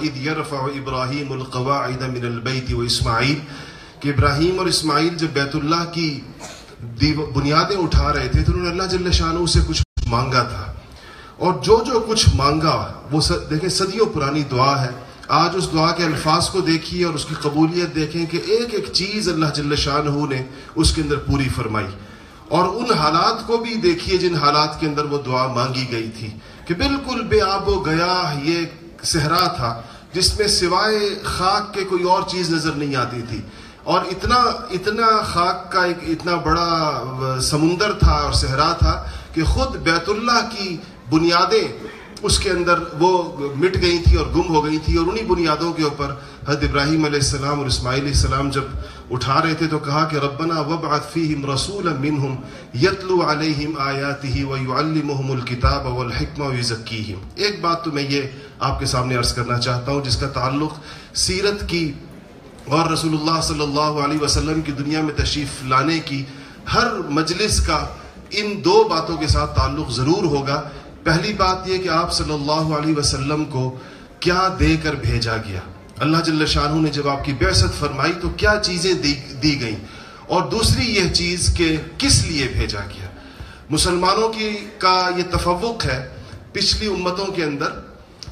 وَإِذْ يَرْفَعُ إِبْرَاهِيمُ الْقَوَاعِدَ مِنَ الْبَيْتِ وَإِسْمَعِيلِ کہ ابراہیم اور اسماعیل جب بیت اللہ کی بنیادیں اٹھا رہے تھے، تو انہوں نے اللہ جل شانہ سے کچھ مانگا تھا۔ اور جو جو کچھ مانگا، وہ دیکھیں صدیوں پرانی دعا ہے۔ آج اس دعا کے الفاظ کو دیکھیے اور اس کی قبولیت دیکھیں کہ ایک ایک چیز اللہ جل شاہ نے اس کے اندر پوری فرمائی۔ اور ان حالات کو بھی دیکھیے جن حالات کے اندر وہ دعا مانگی گئی تھی، کہ بالکل بے آب و گیا یہ صحرا تھا، جس میں سوائے خاک کے کوئی اور چیز نظر نہیں آتی تھی۔ اور اتنا اتنا خاک کا ایک، اتنا بڑا سمندر تھا اور صحرا تھا کہ خود بیت اللہ کی بنیادیں اس کے اندر وہ مٹ گئی تھی اور گم ہو گئی تھی اور انہی بنیادوں کے اوپر حضرت ابراہیم علیہ السلام اور اسماعیل علیہ السلام جب اٹھا رہے تھے تو کہا کہ ربنا وبعث فیہم رسولا منہم یتلو علیہم آیاتہ ویعلمہم الکتاب والحکمہ ویزکیہم۔ ایک بات تو میں یہ آپ کے سامنے عرض کرنا چاہتا ہوں، جس کا تعلق سیرت کی اور رسول اللہ صلی اللہ علیہ وسلم کی دنیا میں تشریف لانے کی ہر مجلس کا ان دو باتوں کے ساتھ تعلق ضرور ہوگا۔ پہلی بات یہ کہ آپ صلی اللہ علیہ وسلم کو کیا دے کر بھیجا گیا؟ اللہ جل شاہ نے جب آپ کی بیست فرمائی تو کیا چیزیں دی دی گئیں؟ اور دوسری یہ چیز کہ کس لیے بھیجا گیا؟ مسلمانوں کی کا یہ تفوق ہے پچھلی امتوں کے اندر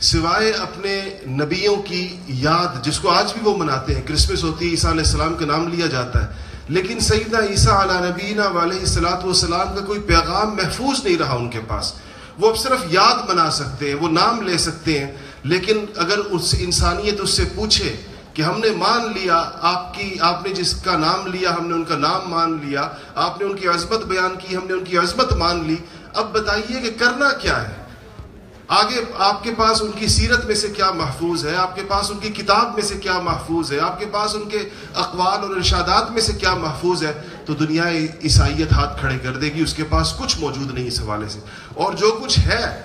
سوائے اپنے نبیوں کی یاد، جس کو آج بھی وہ مناتے ہیں، کرسمس ہوتی ہے، عیسیٰ علیہ السلام کا نام لیا جاتا ہے، لیکن سیدہ عیسیٰ علیہ نبینہ علیہ السلاۃ والسلام کا کوئی پیغام محفوظ نہیں رہا ان کے پاس۔ وہ اب صرف یاد بنا سکتے ہیں، وہ نام لے سکتے ہیں لیکن اگر اس انسانیت اس سے پوچھے کہ ہم نے مان لیا، آپ کی، آپ نے جس کا نام لیا، ہم نے ان کا نام مان لیا، آپ نے ان کی عظمت بیان کی، ہم نے ان کی عظمت مان لی، اب بتائیے کہ کرنا کیا ہے؟ آگے آپ کے پاس ان کی سیرت میں سے کیا محفوظ ہے؟ آپ کے پاس ان کی کتاب میں سے کیا محفوظ ہے؟ آپ کے پاس ان کے اقوال اور ارشادات میں سے کیا محفوظ ہے؟ تو دنیا عیسائیت ہاتھ کھڑے کر دے گی، اس کے پاس کچھ موجود نہیں اس حوالے سے۔ اور جو کچھ ہے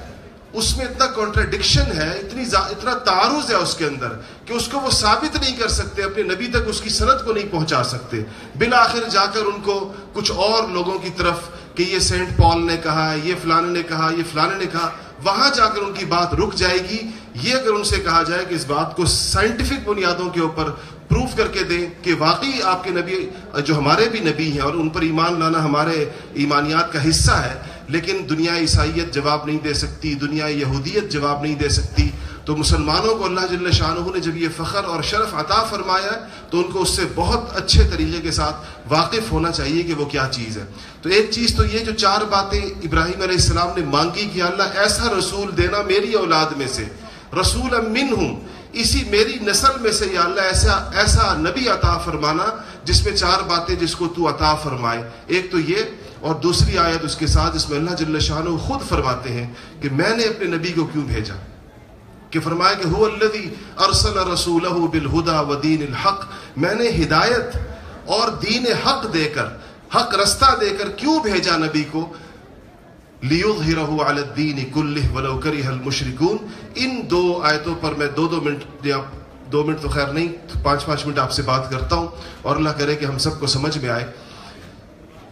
اس میں اتنا کانٹراڈکشن ہے، اتنی اتنا تعارض ہے اس کے اندر کہ اس کو وہ ثابت نہیں کر سکتے، اپنے نبی تک اس کی صنعت کو نہیں پہنچا سکتے۔ بالآخر جا کر ان کو کچھ اور لوگوں کی طرف کہ یہ سینٹ پال نے کہا، یہ فلانے نے کہا، یہ فلانے نے کہا، وہاں جا کر ان کی بات رک جائے گی۔ یہ اگر ان سے کہا جائے کہ اس بات کو سائنٹیفک بنیادوں کے اوپر پروف کر کے دیں کہ واقعی آپ کے نبی، جو ہمارے بھی نبی ہیں اور ان پر ایمان لانا ہمارے ایمانیات کا حصہ ہے لیکن دنیا عیسائیت جواب نہیں دے سکتی، دنیا یہودیت جواب نہیں دے سکتی۔ تو مسلمانوں کو اللہ جل شاہ نے جب یہ فخر اور شرف عطا فرمایا تو ان کو اس سے بہت اچھے طریقے کے ساتھ واقف ہونا چاہیے کہ وہ کیا چیز ہے۔ تو ایک چیز تو یہ جو چار باتیں ابراہیم علیہ السلام نے مانگی کہ اللہ ایسا رسول دینا میری اولاد میں سے رسول من ہوں اسی میری نسل میں سے یا اللہ ایسا ایسا نبی عطا فرمانا جس میں چار باتیں جس کو تو عطا فرمائے۔ ایک تو یہ اور دوسری آیت اس کے ساتھ جس میں اللہ جل شاہ خود فرماتے ہیں کہ میں نے اپنے نبی کو کیوں بھیجا؟ کہ فرمایا کہ هو الذي ارسل رسوله بالهدى ودين الحق، میں نے ہدایت اور دین حق دے کر، حق رستہ دے کر کیوں بھیجا نبی کو؟ لیظہرہ علی الدین کلہ ولو کرہ المشرکون۔ ان دو آیتوں پر میں دو دو منٹ یا دو منٹ تو خیر نہیں، پانچ پانچ منٹ آپ سے بات کرتا ہوں اور اللہ کرے کہ ہم سب کو سمجھ میں آئے۔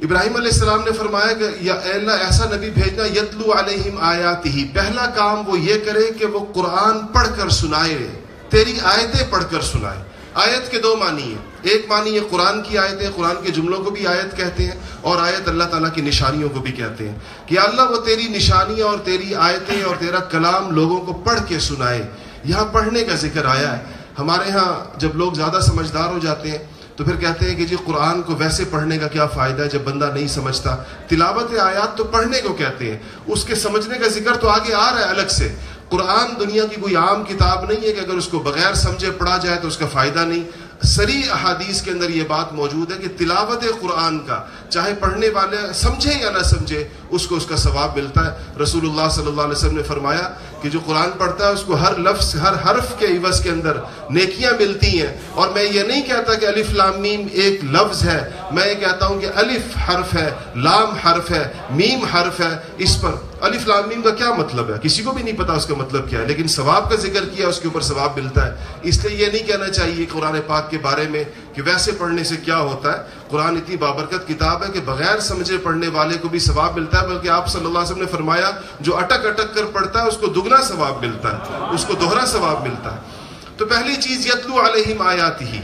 ابراہیم علیہ السلام نے فرمایا کہ یا اللہ ایسا نبی بھیجنا، یتلو علیہم آیات ہی پہلا کام وہ یہ کرے کہ وہ قرآن پڑھ کر سنائے۔ تیری آیتیں پڑھ کر سنائے۔ آیت کے دو معنی ہیں۔ ایک معنی یہ قرآن کی آیتیں، قرآن کے جملوں کو بھی آیت کہتے ہیں، اور آیت اللہ تعالیٰ کی نشانیوں کو بھی کہتے ہیں۔ کہ اللہ وہ تیری نشانیاں اور تیری آیتیں اور تیرا کلام لوگوں کو پڑھ کے سنائے۔ یہاں پڑھنے کا ذکر آیا ہے۔ ہمارے ہاں جب لوگ زیادہ سمجھدار ہو جاتے ہیں تو پھر کہتے ہیں کہ جی قرآن کو ویسے پڑھنے کا کیا فائدہ ہے جب بندہ نہیں سمجھتا؟ تلاوت آیات تو پڑھنے کو کہتے ہیں۔ اس کے سمجھنے کا ذکر تو آگے آ رہا ہے الگ سے۔ قرآن دنیا کی کوئی عام کتاب نہیں ہے کہ اگر اس کو بغیر سمجھے پڑھا جائے تو اس کا فائدہ نہیں۔ سری احادیث کے اندر یہ بات موجود ہے کہ تلاوت قرآن کا، چاہے پڑھنے والے سمجھے یا نہ سمجھے اس کو اس کا ثواب ملتا ہے۔ رسول اللہ صلی اللہ علیہ وسلم نے فرمایا کہ جو قرآن پڑھتا ہے، اس کو ہر لفظ، ہر حرف کے عوض کے اندر نیکیاں ملتی ہیں۔ اور میں یہ نہیں کہتا کہ الف لام میم ایک لفظ ہے، میں یہ کہتا ہوں کہ الف حرف ہے، لام حرف ہے، میم حرف ہے، اس پر الف لام میم کا کیا مطلب ہے؟ کسی کو بھی نہیں پتا اس کا مطلب کیا ہے، لیکن ثواب کا ذکر کیا، اس کے اوپر ثواب ملتا ہے۔ اس لیے یہ نہیں کہنا چاہیے قرآن پاک کے بارے میں کہ ویسے پڑھنے سے کیا ہوتا ہے۔ قرآن اتنی بابرکت کتاب ہے کہ بغیر سمجھے پڑھنے والے کو بھی ثواب ملتا ہے، بلکہ آپ صلی اللہ علیہ وسلم نے فرمایا، جو اٹک اٹک کر پڑھتا ہے، اس کو دگنا ثواب ملتا ہے، اس کو دوہرا ثواب ملتا ہے۔ تو پہلی چیز یتلو علیہم آیات ہی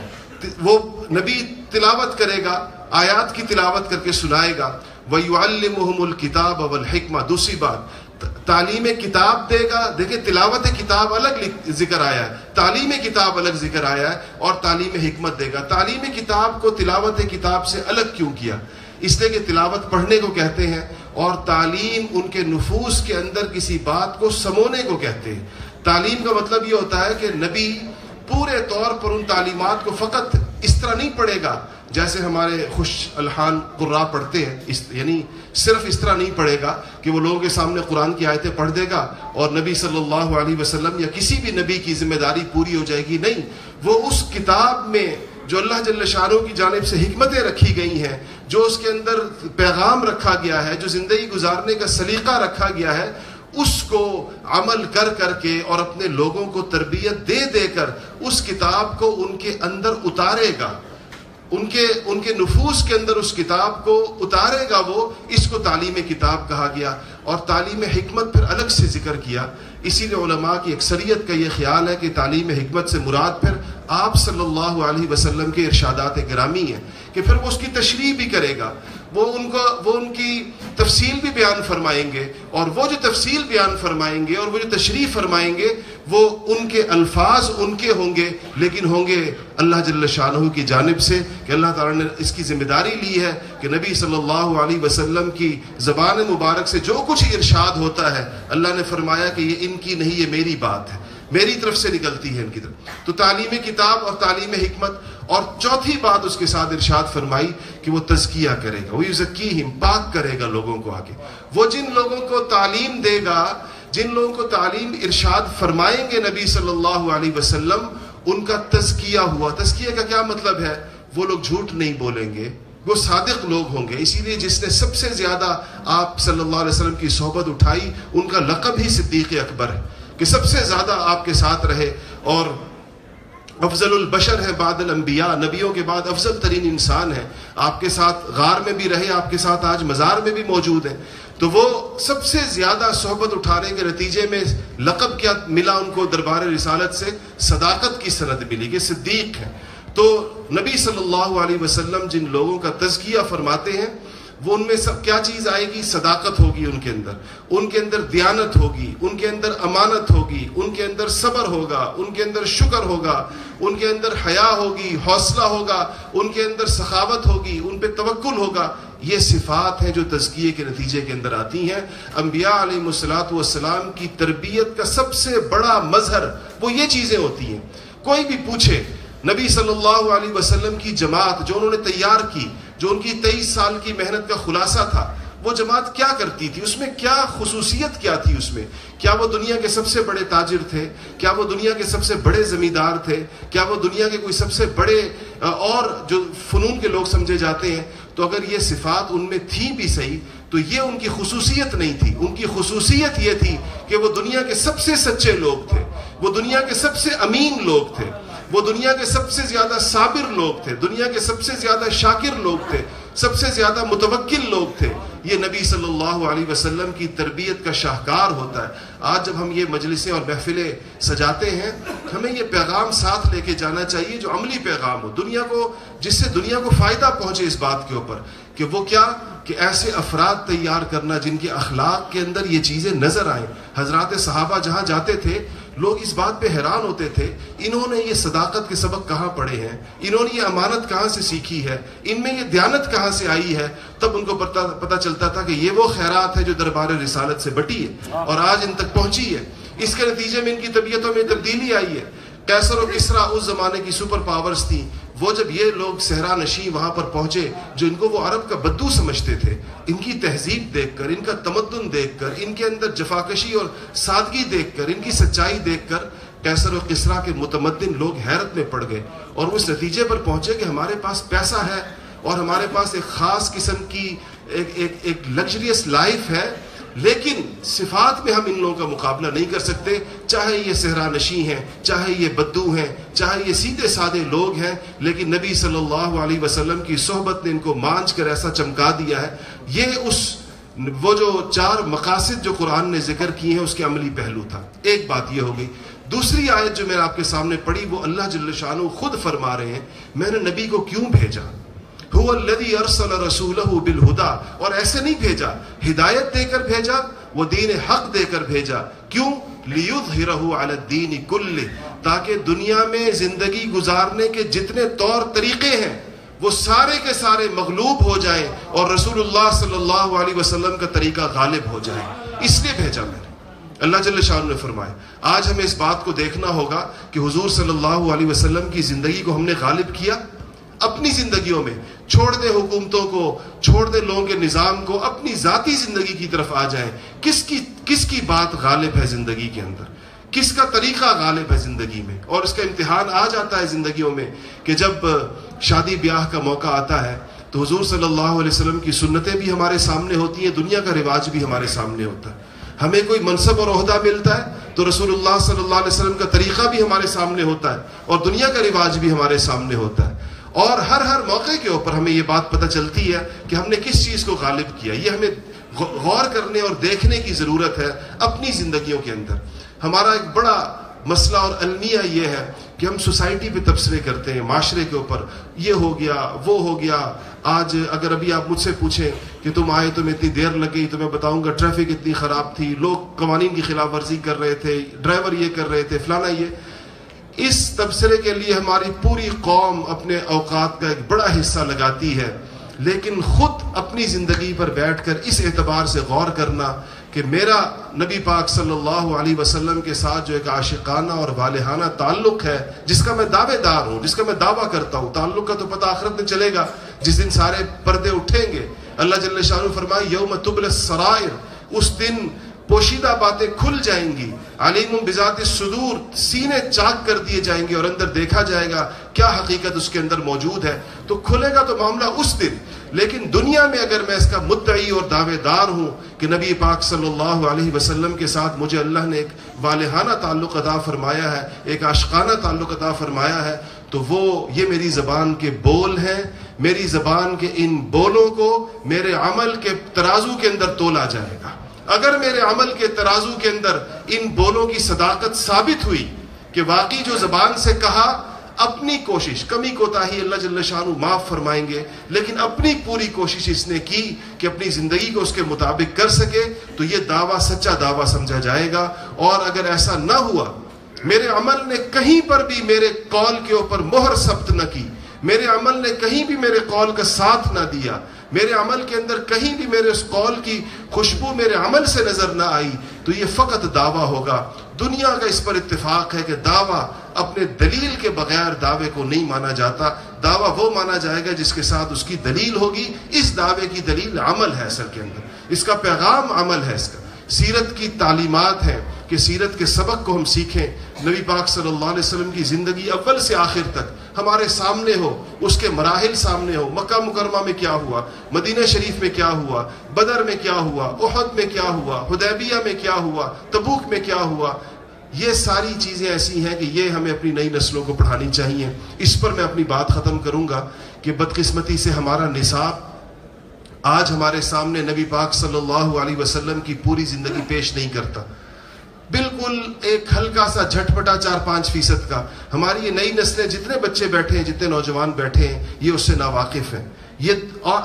وہ نبی تلاوت کرے گا، آیات کی تلاوت کر کے سنائے گا۔ وَيُعَلِّمُهُمُ الْكِتَابَ وَالْحِكْمَةِ۔ دوسری بات، تعلیم کتاب دے گا، دیکھیں تلاوت کتاب الگ ذکر آیا ہے۔ تعلیم کتاب الگ ذکر آیا ہے اور تعلیم حکمت دے گا۔ تعلیم کتاب کو تلاوت کتاب سے الگ کیوں کیا؟ اس لیے کہ تلاوت پڑھنے کو کہتے ہیں اور تعلیم ان کے نفوس کے اندر کسی بات کو سمونے کو کہتے ہیں۔ تعلیم کا مطلب یہ ہوتا ہے کہ نبی پورے طور پر ان تعلیمات کو فقط اس طرح نہیں پڑھے گا۔ جیسے ہمارے خوش الحان قرآ پڑھتے ہیں، اس یعنی صرف اس طرح نہیں پڑھے گا کہ وہ لوگوں کے سامنے قرآن کی آیتیں پڑھ دے گا اور نبی صلی اللہ علیہ وسلم یا کسی بھی نبی کی ذمہ داری پوری ہو جائے گی۔ نہیں، وہ اس کتاب میں جو اللہ جل شاہوں کی جانب سے حکمتیں رکھی گئی ہیں، جو اس کے اندر پیغام رکھا گیا ہے، جو زندگی گزارنے کا سلیقہ رکھا گیا ہے، اس کو عمل کر کر کے اور اپنے لوگوں کو تربیت دے دے کر اس کتاب کو ان کے اندر اتارے گا۔ ان کے ان کے نفوس کے اندر اس کتاب کو اتارے گا وہ، اس کو تعلیم کتاب کہا گیا اور تعلیم حکمت پھر الگ سے ذکر کیا۔ اسی لیے علماء کی اکثریت کا یہ خیال ہے کہ تعلیم حکمت سے مراد پھر آپ صلی اللہ علیہ وسلم کے ارشادات گرامی ہیں کہ پھر وہ اس کی تشریح بھی کرے گا۔ وہ ان کو وہ ان کی تفصیل بھی بیان فرمائیں گے اور وہ جو تفصیل بیان فرمائیں گے اور وہ جو تشریح فرمائیں گے، وہ ان کے الفاظ ان کے ہوں گے، لیکن ہوں گے اللہ جل شاہ کی جانب سے کہ اللہ تعالیٰ نے اس کی ذمہ داری لی ہے کہ نبی صلی اللہ علیہ وسلم کی زبان مبارک سے جو کچھ ارشاد ہوتا ہے، اللہ نے فرمایا کہ یہ ان کی نہیں، یہ میری بات ہے۔ میری طرف سے نکلتی ہے ان کی طرف۔ تو تعلیم کتاب اور تعلیم حکمت اور چوتھی بات اس کے ساتھ ارشاد فرمائی کہ وہ تزکیہ کرے گا، وہ یزکیہم پاک کرے گا لوگوں کو آگے۔ وہ جن لوگوں کو تعلیم دے گا، جن لوگوں کو تعلیم ارشاد فرمائیں گے نبی صلی اللہ علیہ وسلم، ان کا تزکیہ ہوا۔ تزکیہ کا کیا مطلب ہے؟ وہ لوگ جھوٹ نہیں بولیں گے، وہ صادق لوگ ہوں گے۔ اسی لیے جس نے سب سے زیادہ آپ صلی اللہ علیہ وسلم کی صحبت اٹھائی، ان کا لقب ہی صدیق اکبر ہے۔ کہ سب سے زیادہ آپ کے ساتھ رہے اور افضل البشر ہے بعد الانبیاء، نبیوں کے بعد افضل ترین انسان ہے۔ آپ کے ساتھ غار میں بھی رہے، آپ کے ساتھ آج مزار میں بھی موجود ہیں۔ تو وہ سب سے زیادہ صحبت اٹھانے کے نتیجے میں لقب کیا ملا ان کو دربار رسالت سے؟ صداقت کی سند ملی کہ صدیق ہے۔ تو نبی صلی اللہ علیہ وسلم جن لوگوں کا تزکیہ فرماتے ہیں وہ ان میں سب کیا چیز آئے گی؟ صداقت ہوگی ان کے اندر، ان کے اندر دیانت ہوگی، ان کے اندر امانت ہوگی، ان کے اندر صبر ہوگا، ان کے اندر شکر ہوگا، ان کے اندر حیا ہوگی، حوصلہ ہوگا، ان کے اندر سخاوت ہوگی، ان پہ توکل ہوگا۔ یہ صفات ہیں جو تزکیے کے نتیجے کے اندر آتی ہیں۔ انبیاء علیہ السلاۃ والسلام کی تربیت کا سب سے بڑا مظہر وہ یہ چیزیں ہوتی ہیں۔ کوئی بھی پوچھے، نبی صلی اللہ علیہ وسلم کی جماعت جو انہوں نے تیار کی جو ان کی تیئیس سال کی محنت کا خلاصہ تھا، وہ جماعت کیا کرتی تھی؟ اس میں کیا خصوصیت کیا تھی اس میں؟ کیا وہ دنیا کے سب سے بڑے تاجر تھے؟ کیا وہ دنیا کے سب سے بڑے زمیندار تھے؟ کیا وہ دنیا کے کوئی سب سے بڑے اور جو فنون کے لوگ سمجھے جاتے ہیں، تو اگر یہ صفات ان میں تھی بھی صحیح، تو یہ ان کی خصوصیت نہیں تھی۔ ان کی خصوصیت یہ تھی کہ وہ دنیا کے سب سے سچے لوگ تھے، وہ دنیا کے سب سے امین لوگ تھے۔ وہ دنیا کے سب سے زیادہ صابر لوگ تھے، دنیا کے سب سے زیادہ شاکر لوگ تھے، سب سے زیادہ متوکل لوگ تھے۔ یہ نبی صلی اللہ علیہ وسلم کی تربیت کا شاہکار ہوتا ہے۔ آج جب ہم یہ مجلسیں اور محفلیں سجاتے ہیں، ہمیں یہ پیغام ساتھ لے کے جانا چاہیے جو عملی پیغام ہو، دنیا کو، جس سے دنیا کو فائدہ پہنچے اس بات کے اوپر کہ وہ کیا، کہ ایسے افراد تیار کرنا جن کے اخلاق کے اندر یہ چیزیں نظر آئیں۔ حضرات صحابہ جہاں جاتے تھے لوگ اس بات پہ حیران ہوتے تھے، انہوں نے یہ صداقت کے سبق کہاں پڑھے ہیں؟ انہوں نے یہ امانت کہاں سے سیکھی ہے؟ ان میں یہ دیانت کہاں سے آئی ہے؟ تب ان کو پتہ چلتا تھا کہ یہ وہ خیرات ہے جو دربار رسالت سے بٹی ہے اور آج ان تک پہنچی ہے۔ اس کے نتیجے میں ان کی طبیعتوں میں تبدیلی آئی ہے۔ کیسر و کسرا اس زمانے کی سپر پاورز تھیں۔ وہ جب یہ لوگ صحرا نشی وہاں پر پہنچے، جو ان کو وہ عرب کا بدو سمجھتے تھے، ان کی تہذیب دیکھ کر، ان کا تمدن دیکھ کر، ان کے اندر جفاکشی اور سادگی دیکھ کر، ان کی سچائی دیکھ کر کیسر و کسرا کے متمدن لوگ حیرت میں پڑ گئے اور اس نتیجے پر پہنچے کہ ہمارے پاس پیسہ ہے اور ہمارے پاس ایک خاص قسم کی، ایک ایک ایک لگژریس لائف ہے۔ لیکن صفات میں ہم ان لوگوں کا مقابلہ نہیں کر سکتے۔ چاہے یہ صحرا نشی ہیں، چاہے یہ بدو ہیں، چاہے یہ سیدھے سادے لوگ ہیں، لیکن نبی صلی اللہ علیہ وسلم کی صحبت نے ان کو مانچ کر ایسا چمکا دیا ہے۔ یہ اس، وہ جو چار مقاصد جو قرآن نے ذکر کیے ہیں، اس کے عملی پہلو تھا۔ ایک بات یہ ہوگی۔ دوسری آیت جو میں نے آپ کے سامنے پڑھی وہ اللہ جل شانو خود فرما رہے ہیں، میں نے نبی کو کیوں بھیجا؟ هو الذي ارسل رسوله بالهدى. اور ایسے نہیں بھیجا، ہدایت دے کر بھیجا وہ دین حق دے کر بھیجا۔ کیوں؟ لیظہرہ علی الدین کل تاکہ دنیا میں زندگی گزارنے کے جتنے طور طریقے ہیں، وہ سارے کے سارے مغلوب ہو جائیں اور رسول اللہ صلی اللہ علیہ وسلم کا طریقہ غالب ہو جائے۔ اس لیے بھیجا میں نے۔ اللہ جل شاہ نے فرمایا، آج ہمیں اس بات کو دیکھنا ہوگا کہ حضور صلی اللہ علیہ وسلم کی زندگی کو ہم نے غالب کیا۔ اپنی زندگیوں میں چھوڑ دے حکومتوں کو، چھوڑ دے لوگوں کے نظام کو، اپنی ذاتی زندگی کی طرف آ جائیں کس کی کس کی بات غالب ہے زندگی کے اندر؟ کس کا طریقہ غالب ہے زندگی میں؟ اور اس کا امتحان آ جاتا ہے زندگیوں میں کہ جب شادی بیاہ کا موقع آتا ہے تو حضور صلی اللہ علیہ وسلم کی سنتیں بھی ہمارے سامنے ہوتی ہیں، دنیا کا رواج بھی ہمارے سامنے ہوتا ہے۔ ہمیں کوئی منصب اور عہدہ ملتا ہے تو رسول اللہ صلی اللہ علیہ وسلم کا طریقہ بھی ہمارے سامنے ہوتا ہے اور دنیا کا رواج بھی ہمارے سامنے ہوتا ہے۔ اور ہر ہر موقع کے اوپر ہمیں یہ بات پتہ چلتی ہے کہ ہم نے کس چیز کو غالب کیا۔ یہ ہمیں غور کرنے اور دیکھنے کی ضرورت ہے اپنی زندگیوں کے اندر۔ ہمارا ایک بڑا مسئلہ اور المیہ یہ ہے کہ ہم سوسائٹی پہ تبصرے کرتے ہیں، معاشرے کے اوپر۔ یہ ہو گیا، وہ ہو گیا۔ آج اگر ابھی آپ مجھ سے پوچھیں کہ تم آئے تمہیں اتنی دیر لگ گئی تو میں بتاؤں گا ٹریفک اتنی خراب تھی، لوگ قوانین کی خلاف ورزی کر رہے تھے، ڈرائیور یہ کر رہے تھے، فلانا یہ۔ اس تبصرے کے لیے ہماری پوری قوم اپنے اوقات کا ایک بڑا حصہ لگاتی ہے۔ لیکن خود اپنی زندگی پر بیٹھ کر اس اعتبار سے غور کرنا کہ میرا نبی پاک صلی اللہ علیہ وسلم کے ساتھ جو ایک عاشقانہ اور والہانہ تعلق ہے، جس کا میں دعوے دار ہوں، جس کا میں دعویٰ کرتا ہوں، تعلق کا تو پتہ آخرت میں چلے گا۔ جس دن سارے پردے اٹھیں گے، اللہ جل شاہ فرمائے، یوم تبل سرائر، اس دن پوشیدہ باتیں کھل جائیں گی۔ علیم بذات صدور سینے چاک کر دیے جائیں گے اور اندر دیکھا جائے گا کیا حقیقت اس کے اندر موجود ہے۔ تو کھلے گا تو معاملہ اس دن۔ لیکن دنیا میں اگر میں اس کا مدعی اور دعوے دار ہوں کہ نبی پاک صلی اللہ علیہ وسلم کے ساتھ مجھے اللہ نے ایک والہانہ تعلق ادا فرمایا ہے، ایک عاشقانہ تعلق ادا فرمایا ہے، تو وہ یہ میری زبان کے بول ہیں۔ میری زبان کے ان بولوں کو میرے عمل کے ترازو کے اندر تولا جائے گا۔ اگر میرے عمل کے ترازو کے اندر ان بولوں کی صداقت ثابت ہوئی کہ واقعی جو زبان سے کہا، اپنی کوشش، کمی کوتا ہی اللہ جل شاہ معاف فرمائیں گے، لیکن اپنی پوری کوشش اس نے کی کہ اپنی زندگی کو اس کے مطابق کر سکے، تو یہ دعویٰ سچا دعویٰ سمجھا جائے گا۔ اور اگر ایسا نہ ہوا، میرے عمل نے کہیں پر بھی میرے قول کے اوپر مہر ثبت نہ کی، میرے عمل نے کہیں بھی میرے قول کا ساتھ نہ دیا میرے عمل کے اندر کہیں بھی میرے اس قول کی خوشبو میرے عمل سے نظر نہ آئی تو یہ فقط دعویٰ ہوگا۔ دنیا کا اس پر اتفاق ہے کہ دعویٰ اپنے دلیل کے بغیر دعوے کو نہیں مانا جاتا۔ دعویٰ وہ مانا جائے گا جس کے ساتھ اس کی دلیل ہوگی۔ اس دعوے کی دلیل عمل ہے اصل کے اندر۔ اس کا پیغام عمل ہے اس کا۔ سیرت کی تعلیمات ہیں۔ کہ سیرت کے سبق کو ہم سیکھیں۔ نبی پاک صلی اللہ علیہ وسلم کی زندگی اول سے آخر تک ہمارے سامنے ہو، اس کے مراحل سامنے ہو۔ مکہ مکرمہ میں کیا ہوا؟ مدینہ شریف میں کیا ہوا؟ بدر میں کیا ہوا؟ احد میں کیا ہوا؟ حدیبیہ میں کیا ہوا؟ تبوک میں کیا ہوا؟ یہ ساری چیزیں ایسی ہیں کہ یہ ہمیں اپنی نئی نسلوں کو پڑھانی چاہیے۔ اس پر میں اپنی بات ختم کروں گا کہ بدقسمتی سے ہمارا نصاب، آج ہمارے سامنے نبی پاک صلی اللہ علیہ وسلم کی پوری زندگی پیش نہیں کرتا۔ بالکل ایک ہلکا سا جھٹپٹا چار پانچ فیصد کا۔ ہماری یہ نئی نسلیں جتنے بچے بیٹھے ہیں، جتنے نوجوان بیٹھے ہیں، یہ اس سے ناواقف ہیں۔ یہ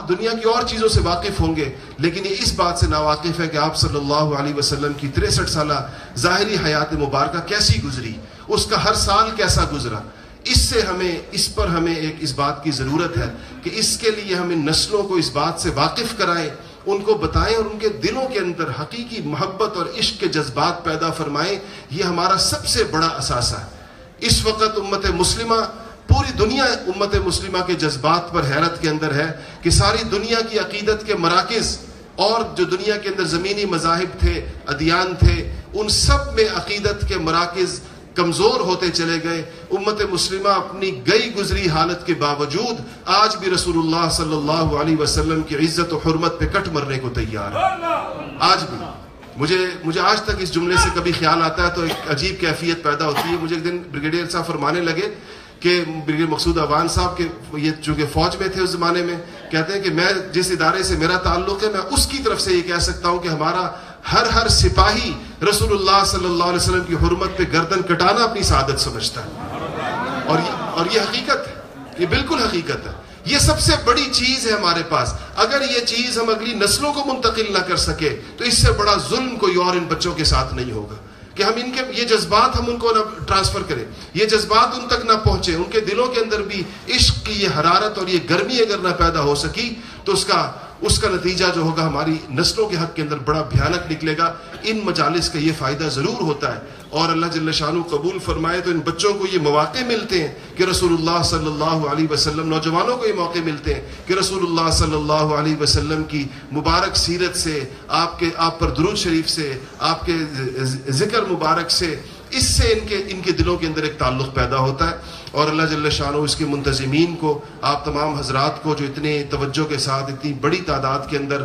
دنیا کی اور چیزوں سے واقف ہوں گے، لیکن یہ اس بات سے ناواقف ہے کہ آپ صلی اللہ علیہ وسلم کی تریسٹھ سالہ ظاہری حیات مبارکہ کیسی گزری؟ اس کا ہر سال کیسا گزرا؟ اس سے ہمیں، اس پر ہمیں ایک اس بات کی ضرورت ہے کہ اس کے لیے ہمیں نسلوں کو اس بات سے واقف کرائیں ان کو بتائیں اور ان کے دلوں کے اندر حقیقی محبت اور عشق کے جذبات پیدا فرمائیں، یہ ہمارا سب سے بڑا اثاثہ ہے۔ اس وقت امت مسلمہ، پوری دنیا امت مسلمہ کے جذبات پر حیرت کے اندر ہے کہ ساری دنیا کی عقیدت کے مراکز اور جو دنیا کے اندر زمینی مذاہب تھے، ادیان تھے، ان سب میں عقیدت کے مراکز کمزور ہوتے چلے گئے۔ امت مسلمہ اپنی گئی گزری حالت کے باوجود آج بھی رسول اللہ صلی اللہ علیہ وسلم کی عزت و حرمت پہ کٹ مرنے کو تیار ہے۔ آج بھی۔ مجھے مجھے آج تک اس جملے سے کبھی خیال آتا ہے تو ایک عجیب کیفیت پیدا ہوتی ہے۔ مجھے ایک دن بریگیڈیئر صاحب فرمانے لگے کہ بریگیڈ مقصود اوان صاحب کے یہ چونکہ فوج میں تھے اس زمانے میں، کہتے ہیں کہ میں جس ادارے سے میرا تعلق ہے، میں اس کی طرف سے یہ کہہ سکتا ہوں کہ ہمارا ہر ہر سپاہی رسول اللہ صلی اللہ علیہ وسلم کی حرمت پہ گردن کٹانا اپنی سعادت سمجھتا ہے۔ اور یہ اور یہ حقیقت ہے۔ یہ بالکل حقیقت ہے۔ یہ سب سے بڑی چیز ہے ہمارے پاس۔ اگر یہ چیز ہم اگلی نسلوں کو منتقل نہ کر سکے، تو اس سے بڑا ظلم کوئی اور ان بچوں کے ساتھ نہیں ہوگا۔ کہ ہم ان کے یہ جذبات ہم ان کو نہ ٹرانسفر کریں۔ یہ جذبات ان تک نہ پہنچے ان کے دلوں کے اندر بھی عشق کی یہ حرارت اور یہ گرمی اگر نہ پیدا ہو سکی تو اس کا اس کا نتیجہ جو ہوگا ہماری نسلوں کے حق کے اندر بڑا بھیانک نکلے گا۔ ان مجالس کا یہ فائدہ ضرور ہوتا ہے۔ اور اللہ جل شاہ قبول فرمائے تو ان بچوں کو یہ مواقع ملتے ہیں کہ رسول اللہ صلی اللہ علیہ وسلم، نوجوانوں کو یہ موقع ملتے ہیں کہ رسول اللہ صلی اللہ علیہ وسلم کی مبارک سیرت سے، آپ کے، آپ پر درود شریف سے، آپ کے ذکر مبارک سے اس سے ان کے ان کے دلوں کے اندر ایک تعلق پیدا ہوتا ہے اور اللہ جل شاہ اس کے منتظمین کو، آپ تمام حضرات کو جو اتنے توجہ کے ساتھ، اتنی بڑی تعداد کے اندر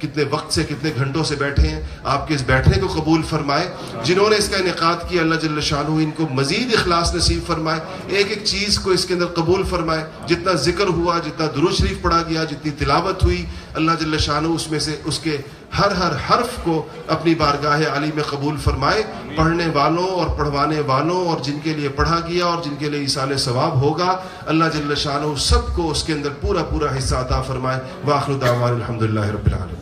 کتنے وقت سے، کتنے گھنٹوں سے بیٹھے ہیں، آپ کے اس بیٹھنے کو قبول فرمائے، جنہوں نے اس کا انعقاد کیا، اللہ جل شاہ ان کو مزید اخلاص نصیب فرمائے، ایک ایک چیز کو اس کے اندر قبول فرمائے، جتنا ذکر ہوا، جتنا درود شریف پڑھا گیا، جتنی تلاوت ہوئی، اللہ جل شاہ اس میں سے، اس کے ہر ہر حرف کو اپنی بارگاہ علی میں قبول فرمائے پڑھنے والوں اور پڑھوانے والوں اور جن کے لیے پڑھا گیا اور جن کے لیے اصال ثواب ہوگا، اللہ جل شاہ سب کو اس کے اندر پورا پورا حصہ عطا فرمائے۔ واخر دعوان الحمدللہ رب العالمین۔